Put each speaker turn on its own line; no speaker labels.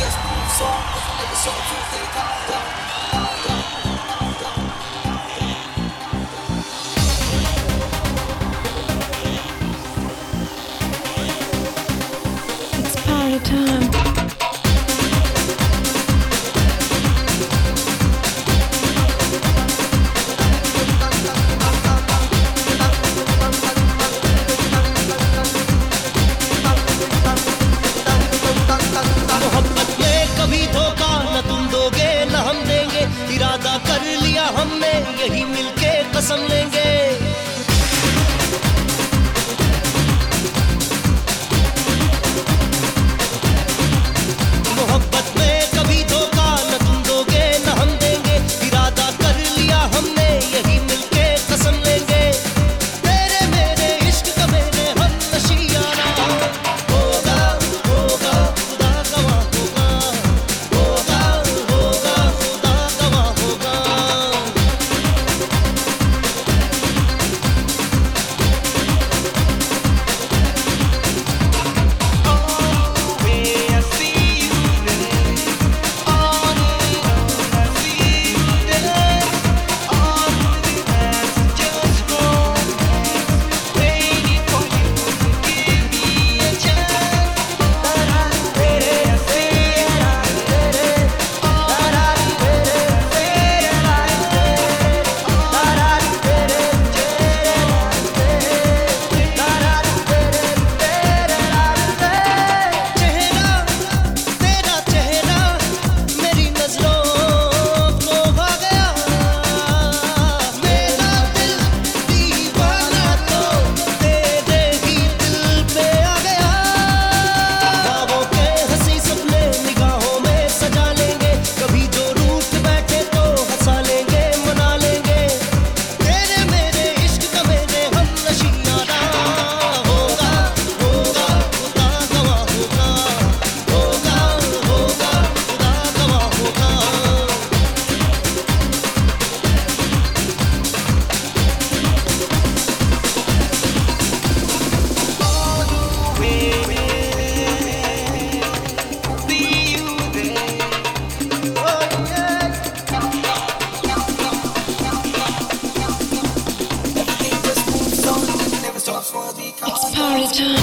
It's party time.
ही मिलके कसम लेंगे।
Drift.